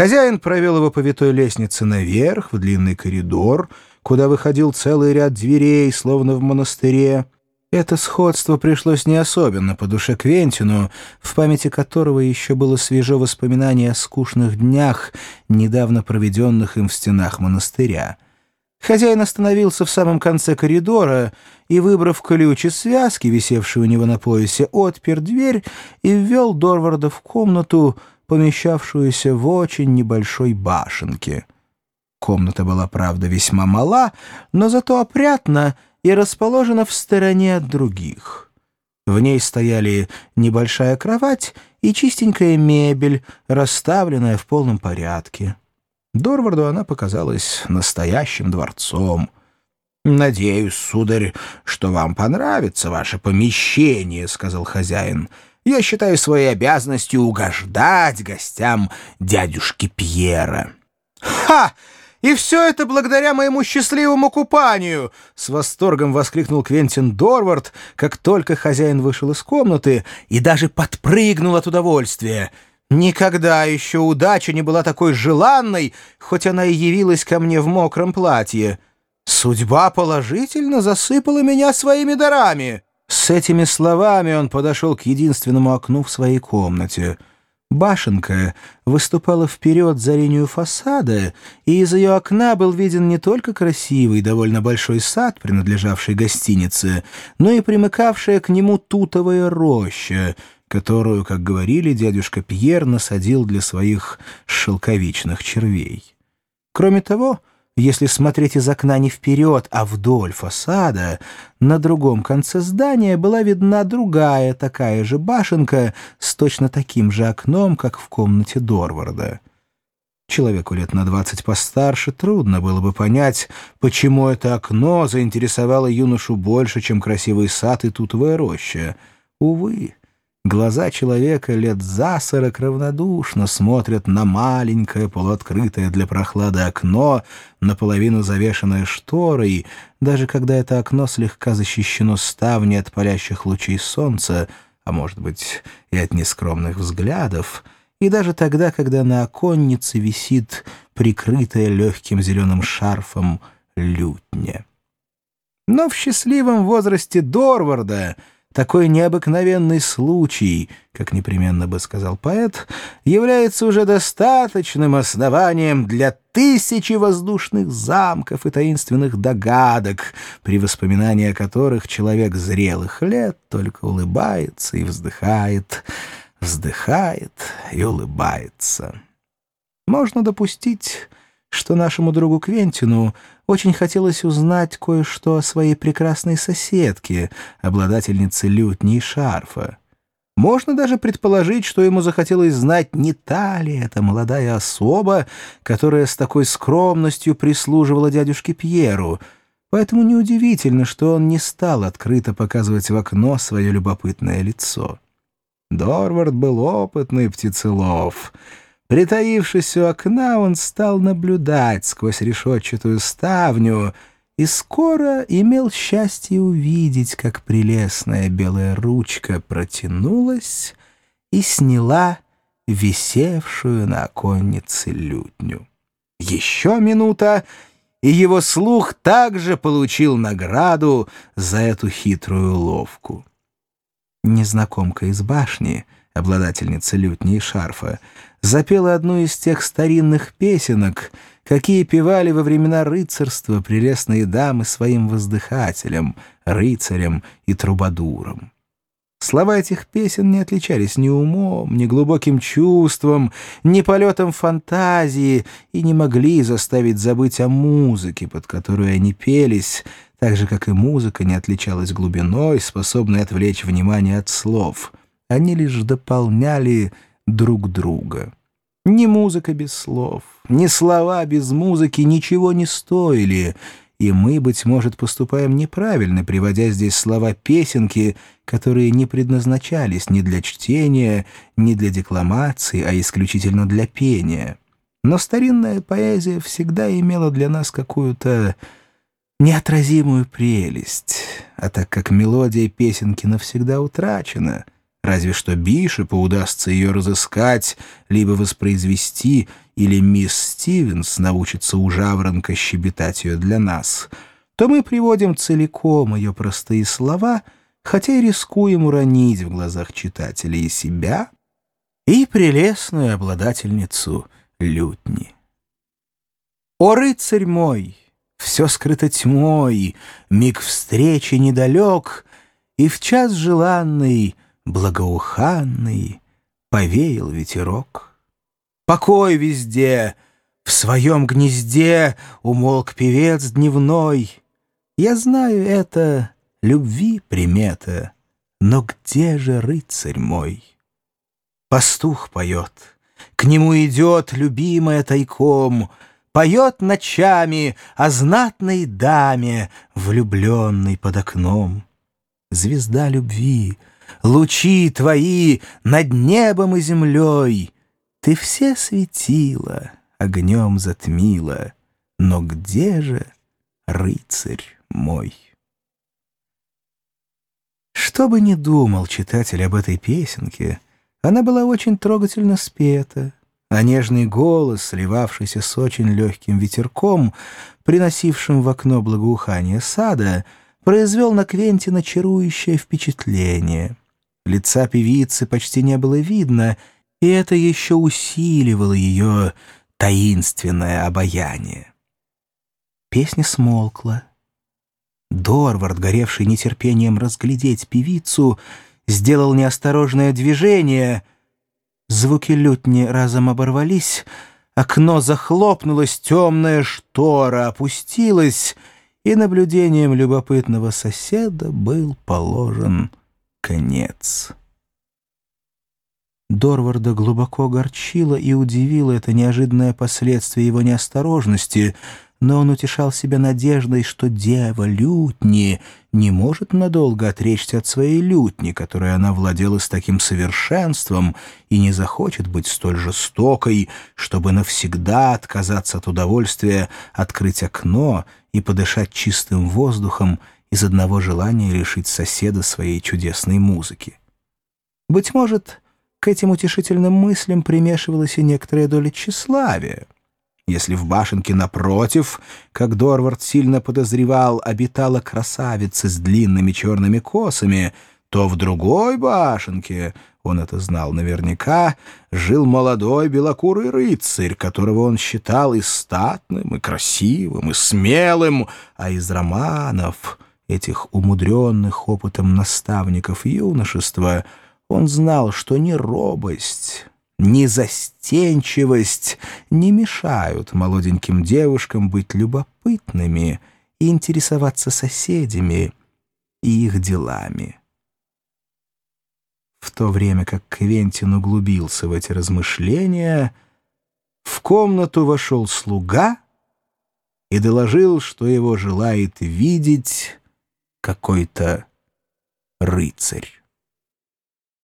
Хозяин провел его по витой лестнице наверх, в длинный коридор, куда выходил целый ряд дверей, словно в монастыре. Это сходство пришлось не особенно по душе Квентину, в памяти которого еще было свежо воспоминание о скучных днях, недавно проведенных им в стенах монастыря. Хозяин остановился в самом конце коридора и, выбрав ключ из связки, висевший у него на поясе, отпер дверь и ввел Дорварда в комнату, помещавшуюся в очень небольшой башенке. Комната была, правда, весьма мала, но зато опрятна и расположена в стороне от других. В ней стояли небольшая кровать и чистенькая мебель, расставленная в полном порядке. Дорварду она показалась настоящим дворцом. «Надеюсь, сударь, что вам понравится ваше помещение», — сказал хозяин. Я считаю своей обязанностью угождать гостям дядюшки Пьера». «Ха! И все это благодаря моему счастливому купанию!» С восторгом воскликнул Квентин Дорвард, как только хозяин вышел из комнаты и даже подпрыгнул от удовольствия. «Никогда еще удача не была такой желанной, хоть она и явилась ко мне в мокром платье. Судьба положительно засыпала меня своими дарами». С этими словами он подошел к единственному окну в своей комнате. Башенка выступала вперед за линию фасада, и из ее окна был виден не только красивый, довольно большой сад, принадлежавший гостинице, но и примыкавшая к нему тутовая роща, которую, как говорили, дядюшка Пьер насадил для своих шелковичных червей. Кроме того, если смотреть из окна не вперед, а вдоль фасада, на другом конце здания была видна другая такая же башенка с точно таким же окном, как в комнате Дорварда. Человеку лет на двадцать постарше трудно было бы понять, почему это окно заинтересовало юношу больше, чем красивый сад и тутовая роща. Увы. Глаза человека лет за сорок равнодушно смотрят на маленькое, полуоткрытое для прохлады окно, наполовину завешенное шторой, даже когда это окно слегка защищено ставней от палящих лучей солнца, а может быть и от нескромных взглядов, и даже тогда, когда на оконнице висит прикрытая легким зеленым шарфом лютня. Но в счастливом возрасте Дорварда — такой необыкновенный случай, как непременно бы сказал поэт, является уже достаточным основанием для тысячи воздушных замков и таинственных догадок, при воспоминании о которых человек зрелых лет только улыбается и вздыхает, вздыхает и улыбается. Можно допустить что нашему другу Квентину очень хотелось узнать кое-что о своей прекрасной соседке, обладательнице лютни и шарфа. Можно даже предположить, что ему захотелось знать, не та ли эта молодая особа, которая с такой скромностью прислуживала дядюшке Пьеру, поэтому неудивительно, что он не стал открыто показывать в окно свое любопытное лицо. Дорвард был опытный птицелов — Притаившись у окна, он стал наблюдать сквозь решетчатую ставню и скоро имел счастье увидеть, как прелестная белая ручка протянулась и сняла висевшую на оконнице лютню. Еще минута, и его слух также получил награду за эту хитрую ловку. Незнакомка из башни, обладательница лютни и шарфа, запела одну из тех старинных песенок, какие певали во времена рыцарства прелестные дамы своим воздыхателям, рыцарям и трубадурам. Слова этих песен не отличались ни умом, ни глубоким чувством, ни полетом фантазии и не могли заставить забыть о музыке, под которую они пелись, так же, как и музыка не отличалась глубиной, способной отвлечь внимание от слов. Они лишь дополняли друг друга. Ни музыка без слов, ни слова без музыки ничего не стоили, и мы, быть может, поступаем неправильно, приводя здесь слова песенки, которые не предназначались ни для чтения, ни для декламации, а исключительно для пения. Но старинная поэзия всегда имела для нас какую-то неотразимую прелесть, а так как мелодия песенки навсегда утрачена — Разве что Бишепу удастся ее разыскать, либо воспроизвести, или мисс Стивенс научится у жаворонка щебетать ее для нас, то мы приводим целиком ее простые слова, хотя и рискуем уронить в глазах читателей и себя, и прелестную обладательницу лютни. О, рыцарь мой! Все скрыто тьмой, миг встречи недалек, И в час желанный, благоуханный Повеял ветерок. Покой везде, в своем гнезде Умолк певец дневной. Я знаю это, любви примета, Но где же рыцарь мой? Пастух поет, к нему идет любимая тайком, Поет ночами о знатной даме, Влюбленной под окном. Звезда любви, лучи твои Над небом и землей, Ты все светила, огнем затмила, Но где же рыцарь мой? Что бы ни думал читатель об этой песенке — она была очень трогательно спета, а нежный голос, сливавшийся с очень легким ветерком, приносившим в окно благоухание сада, произвел на Квентина чарующее впечатление. Лица певицы почти не было видно, и это еще усиливало ее таинственное обаяние. Песня смолкла. Дорвард, горевший нетерпением разглядеть певицу, сделал неосторожное движение. Звуки лютни разом оборвались, окно захлопнулось, темная штора опустилась, и наблюдением любопытного соседа был положен конец. Дорварда глубоко огорчило и удивило это неожиданное последствие его неосторожности — но он утешал себя надеждой, что дева лютни не может надолго отречься от своей лютни, которой она владела с таким совершенством, и не захочет быть столь жестокой, чтобы навсегда отказаться от удовольствия открыть окно и подышать чистым воздухом из одного желания лишить соседа своей чудесной музыки. Быть может, к этим утешительным мыслям примешивалась и некоторая доля тщеславия — если в башенке напротив, как Дорвард сильно подозревал, обитала красавица с длинными черными косами, то в другой башенке, он это знал наверняка, жил молодой белокурый рыцарь, которого он считал и статным, и красивым, и смелым, а из романов, этих умудренных опытом наставников юношества, он знал, что не робость ни застенчивость не мешают молоденьким девушкам быть любопытными и интересоваться соседями и их делами. То время как Квентин углубился в эти размышления, в комнату вошел слуга и доложил, что его желает видеть какой-то рыцарь.